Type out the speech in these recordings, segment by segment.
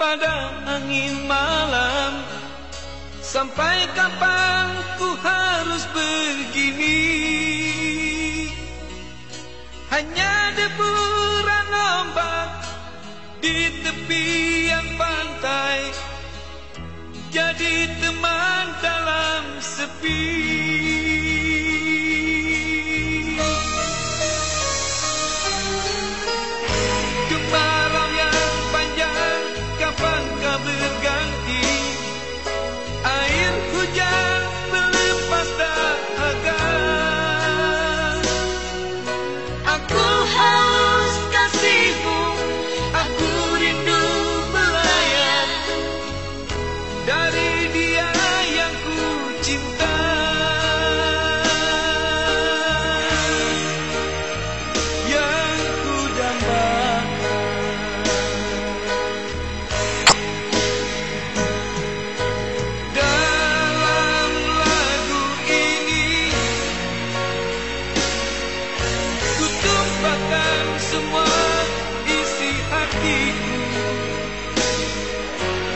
pada angin malam. Sampai kapan ku harus begini? Hanya deburan ombak di tepian pantai. Jadi teman dalam sepi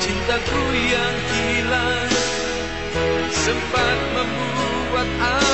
cintaku yang hilang sempat membuat aku